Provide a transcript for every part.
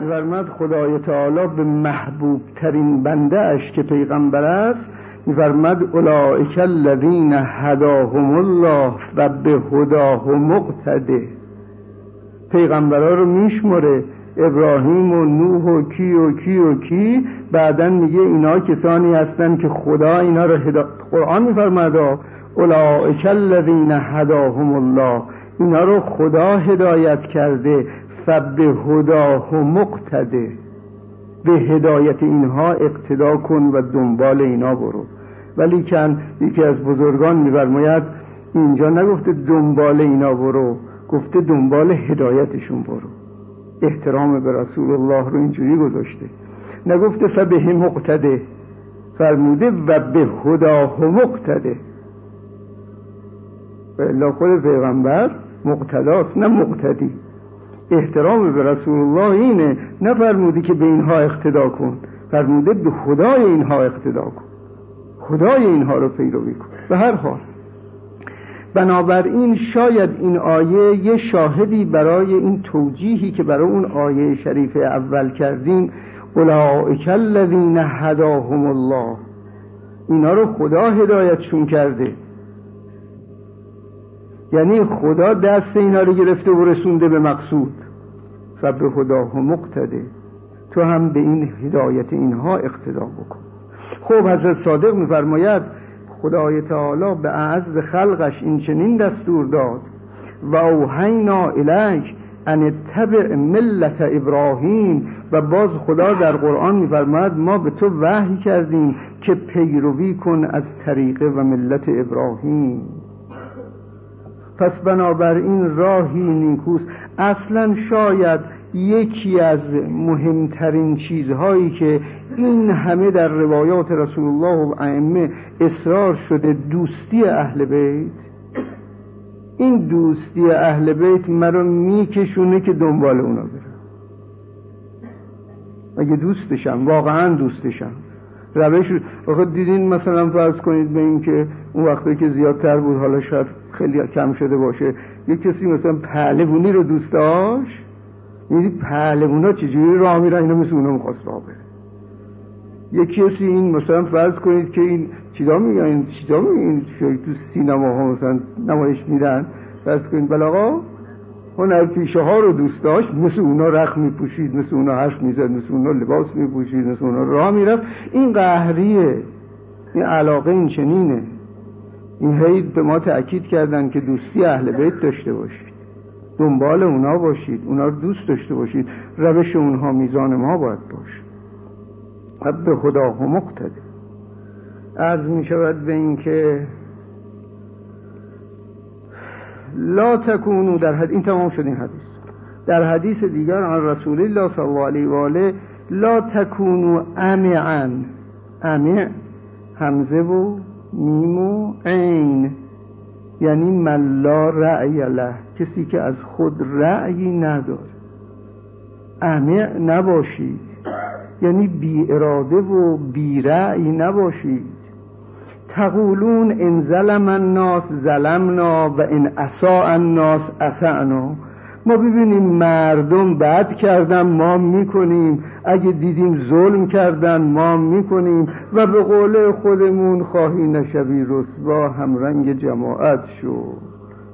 میفرماد خدای تعالی به محبوب ترین بنده اش که پیغمبر است میفرماد اولئک الذین هداهم الله و به هداه مقتده. پیغمبرا رو میشمره ابراهیم و نوح و کی و کی و کی. بعدا میگه اینا کسانی هستن که خدا اینا رو هدا... قرآن میفرماد اولئک الذین هداهم الله. اینا رو خدا هدایت کرده. فبه هداه مقتده به هدایت اینها اقتدا کن و دنبال اینا برو. ولی کن یکی از بزرگان میفرماید اینجا نگفته دنبال اینا برو گفته دنبال هدایتشون برو. احترام به رسول الله رو اینجوری گذاشته. نگفته فبه مقتده فرموده و به هداه مقتده الا خود پیغمبر مقتداست نه مقتدی. احترام به رسول الله اینه نه فرموده که به اینها اقتدا کن. فرموده به خدای اینها اقتدا کن. خدای اینها رو پیروی کن. به هر حال. بنابراین شاید این آیه یه شاهدی برای این توجیهی که برای اون آیه شریف اول کردیم. اولئک الذین هداهم الله. اینا رو خدا هدایتشون کرده. یعنی خدا دست اینا رو گرفته و رسونده به مقصود. و به خدا مقتده. تو هم به این هدایت اینها اقتدا بکن. خب حضرت صادق میفرماید خدای تعالی به اعز خلقش این چنین دستور داد. و اوهینا الیک ان تبع ملت ابراهیم. و باز خدا در قرآن میفرماید ما به تو وحی کردیم که پیروی کن از طریقه و ملت ابراهیم. پس بنابراین راهی نیکوست. اصلا شاید یکی از مهمترین چیزهایی که این همه در روایات رسول الله و ائمه اصرار شده دوستی اهل بیت این دوستی اهل بیت مرا میکشونه که دنبال اونا برم. اگه دوستشم واقعا دوستشم. روش آخه دیدین مثلا فرض کنید به این که اون وقتی که زیادتر بود حالا شاید خیلی کم شده باشه یه کسی مثلا پهلوونی رو دوست داشت؟ می‌دید پهلوونا چجوری راه میرن؟ اینا مثل اونا می‌خواست راه بره. یه کسی این مثلا فرض کنید که این چیزا میگن این چیزا میگن تو سینما ها مثلا نمایش میدن فرض کنید بل آقا هنر پیشه ها رو دوست داشت مثل اونا رخ میپوشید مثل اونا حرف می‌زد مثل اونا لباس میپوشید مثل اونا راه می‌رفت. این قهریه این علاقه این چنینه. این هی به ما تأکید کردن که دوستی اهل بیت داشته باشید. دنبال اونا باشید اونا رو دوست داشته باشید. روش اونها میزان ما باید باشه. به خدا مقتده عرض می شود به این که لا تکونو در حد... این تمام شد این حدیث. در حدیث دیگر عن رسول الله صلی الله علیه و آله لا تکونو امعا. امع همزه و میم و عین. یعنی ملا رأی له. کسی که از خود رأیی نداره. امع نباشید یعنی بی اراده و بی رأی نباشید تقولون ان ظلم الناس ظلمنا و ان اساء الناس اسعنا ما ببینیم مردم بد کردن ما می‌کنیم. اگه دیدیم ظلم کردن ما می‌کنیم. و به قول خودمون خواهی نشوی رسوا رنگ جماعت شو.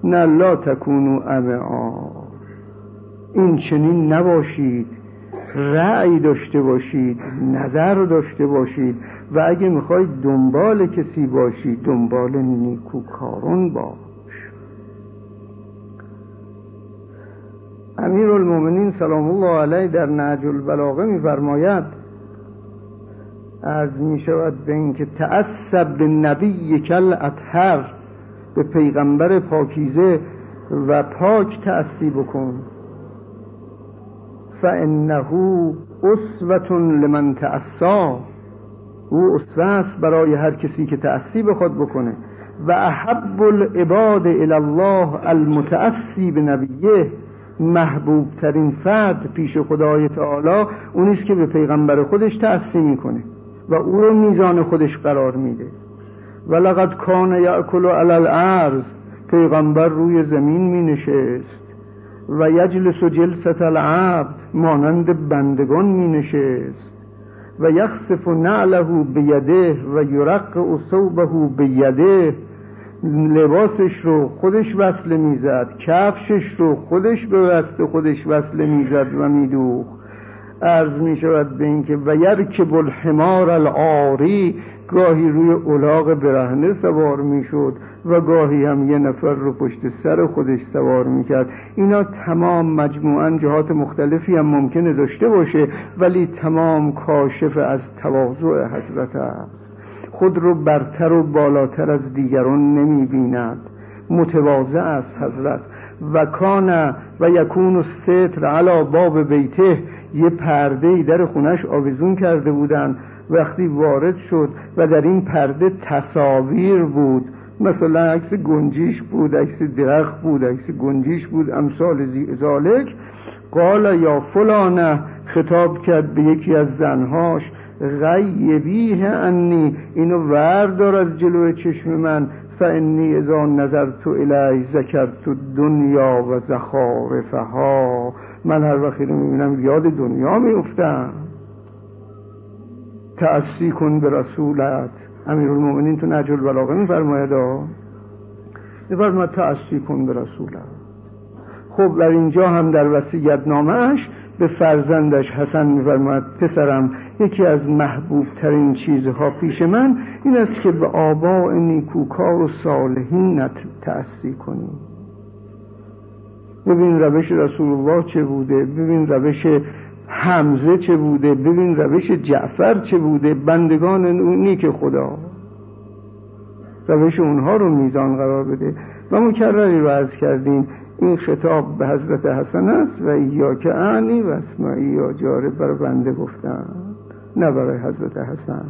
نه لا تکونو امعا این چنین نباشید. رأی داشته باشید نظر داشته باشید و اگه می‌خواید دنبال کسی باشید دنبال نیکوکارون باش. امیر المومنین سلام الله علیه در نهج البلاغه میفرماید از می شود به اینکه تعصب به نبی کل اطهر به پیغمبر پاکیزه و پاک تأسی بکن. فانه اسوة لمن تعصا او اسوه است برای هر کسی که تأسی بخواد بکنه. و احب العباد الى الله المتأسی به نبیه محبوب ترین فرد پیش خدای تعالی اونیست که به پیغمبر خودش تأسی می‌کنه و او رو میزان خودش قرار میده. و لقد کان یأکل علی الارض پیغمبر روی زمین می نشست و یجلس و جلست العبد مانند بندگان می نشست و یخصف نعله بیده و یرق و صوبه بیده. لباسش رو خودش وصله می‌زد. کفشش رو خودش به وست خودش وصله می‌زد و میدوخ عرض می شود به اینکه و یرکب الحمار العاری گاهی روی اولاغ برهنه سوار می‌شد و گاهی هم یه نفر رو پشت سر خودش سوار می‌کرد. اینا تمام مجموعا جهات مختلفی هم ممکنه داشته باشه ولی تمام کاشف از تواضع حضرت است خود رو برتر و بالاتر از دیگران نمی بیند متواضع است حضرت. و کان و یکون و ستر علا باب بیته. یه پرده در خونش آویزون کرده بودن. وقتی وارد شد و در این پرده تصاویر بود مثلا عکس گنجیش بود عکس درخت بود عکس گنجیش بود امثال ذالک قال یا فلانه خطاب کرد به یکی از زنهاش غیبیه انی اینو وردار از جلو چشم من فانی اذا نظرت الی ذکرت دنیا و زخارفها. من هر وقتی رو می‌بینم یاد دنیا میفتم تأسی کن به رسولت. امیر المومنین تو نجل البلاغه میفرماید میفرماید تأسی کن به رسولت. خب در اینجا هم در وسیعت نامش به فرزندش حسن میفرماید پسرم یکی از محبوب ترین چیزها پیش من این است که به آباء نیکوکار و صالحینت تأسی کنی. ببین روش رسول الله چه بوده ببین روش حمزه چه بوده؟ ببین روش جعفر چه بوده؟ بندگان نیک خدا. روش اونها رو میزان قرار بده. و مکرری رو عرض کردیم این خطاب به حضرت حسن است و یا که اعنی و اسمعی یا جاره بر بنده گفتن نه برای حضرت حسن.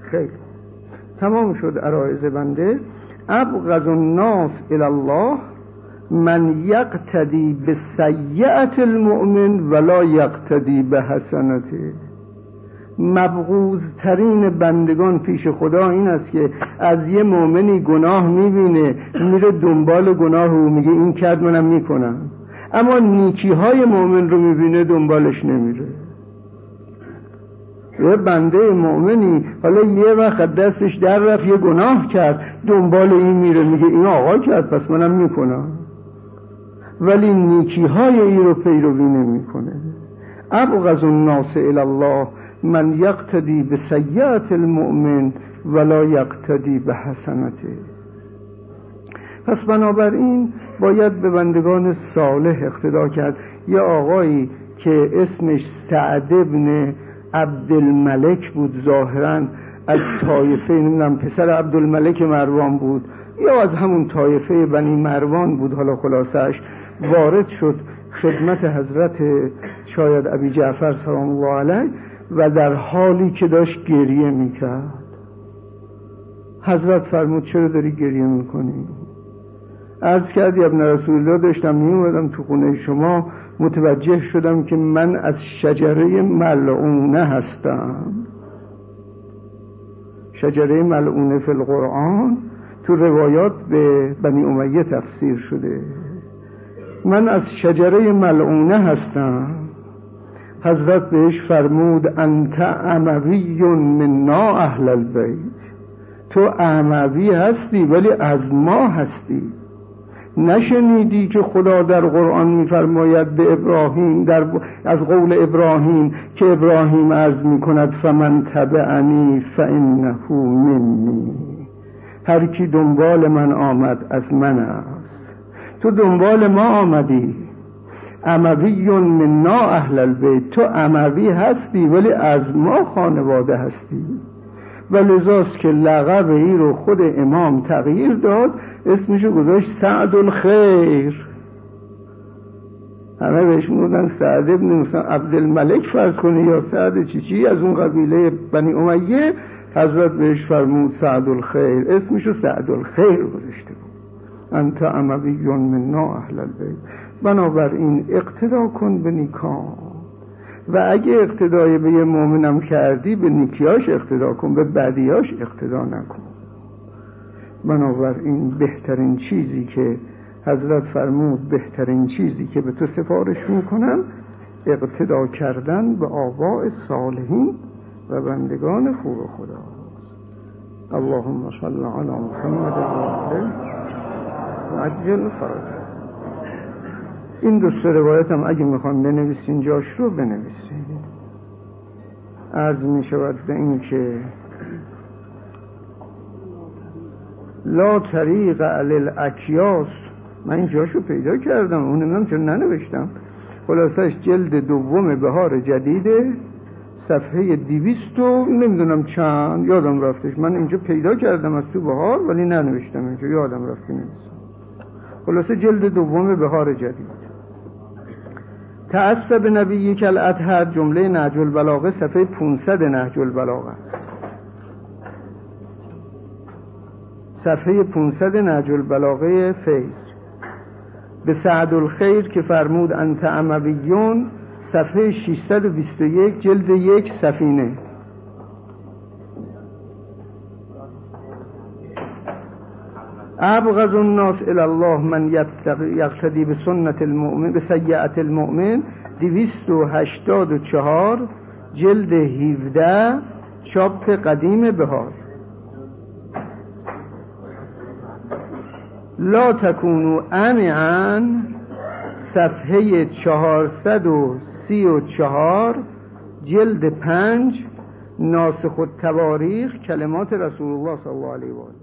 خیلی تمام شد عرایز بنده. ابغض الناس الله من یقتدی به سیعت المؤمن ولا یقتدی به حسنته مبغوز ترین بندگان پیش خدا این است که از یه مؤمنی گناه می‌بینه میره دنبال گناه رو میگه این کرد منم می‌کنم. اما نیکی های مؤمن رو می‌بینه دنبالش نمیره. یه بنده مؤمنی حالا یه وقت دستش در رفت یه گناه کرد دنبال این میره میگه این آقا کرد پس منم می‌کنم. ولی نیکی های ای رو پیروی نمی‌کنه. ابغض الناس الی الله من یقتدی به سیعت المؤمن ولا یقتدی به حسنته پس بنابراین باید به بندگان صالح اقتدا کرد. یه آقایی که اسمش سعد ابن عبدالملک بود ظاهرا از طایفه نمی‌دونم پسر عبدالملک مروان بود. یا از همون طایفه بنی مروان بود حالا خلاصش وارد شد خدمت حضرت شاید ابی جعفر سلام الله علیه و در حالی که داشت گریه می‌کرد. حضرت فرمود چرا داری گریه می‌کنی؟ عرض کردی ابن رسول الله داشتم میومدم تو خونه شما متوجه شدم که من از شجره ملعونه هستم. شجره ملعونه فی القرآن تو روایات به بنی امیه تفسیر شده. من از شجره ملعونه هستم. حضرت بهش فرمود انت اموی نا اهل البیت. تو اموی هستی ولی از ما هستی. نشنیدی که خدا در قرآن میفرماید به ابراهیم در از قول ابراهیم که ابراهیم عرض می کند فمن تبعنی فانه منی. هر کی دنبال من آمد از من است تو دنبال ما آمدی. اموی نا اهل البیت. تو اموی هستی ولی از ما خانواده هستی. و لذاست که لقب ای رو خود امام تغییر داد اسمشو گذاشت سعد الخیر. همه بهش می‌گفتن سعد ابن مثلا عبدالملک فرض کنه یا سعد چیچی از اون قبیله بنی امیه حضرت بهش فرمود سعد الخیر. اسمشو سعد الخیر گذاشته بود. انت امویون من نا اهل البیت. بنابراین اقتدا کن به نیکان و اگه اقتدای به یه مؤمنم کردی به نیکیاش اقتدا کن به بدیاش اقتدا نکن. بنابراین بهترین چیزی که حضرت فرمود بهترین چیزی که به تو سفارش می‌کنم اقتدا کردن به آباء صالحین و بندگان خوب خدا. اللهم صل علی محمد و عجل فرج این دوست روایت هم اگه می‌خوان بنویسین جاش رو بنویسین. عرض می شود به این که لا طریق علی اکیاس من این جاشو پیدا کردم اون نمی‌دونم چون ننوشتم. خلاصش جلد دوم بهار جدیده صفحه دیویست و نمی‌دونم چند. یادم رفتش. من اینجا پیدا کردم از تو بهار ولی ننوشتم اینجا. یادم رفت نویسم. خلاصه جلد دوم بهار جدید. تعصب نبی کل اطهر جمله نهج البلاغه صفحه 500 نهج البلاغه صفحه 500 نهج البلاغه فیض. به سعد الخیر که فرمود انت امویون صفحه 621 جلد یک سفینه. ابغض الناس الى الله من یقتدی به سنت المؤمن به سیعت المؤمن 284 جلد 17 چاپ قدیم بهار. لا تکونو امعن صفحه 434 جلد 5 ناسخ التواریخ کلمات رسول الله صلی الله علیه و آله.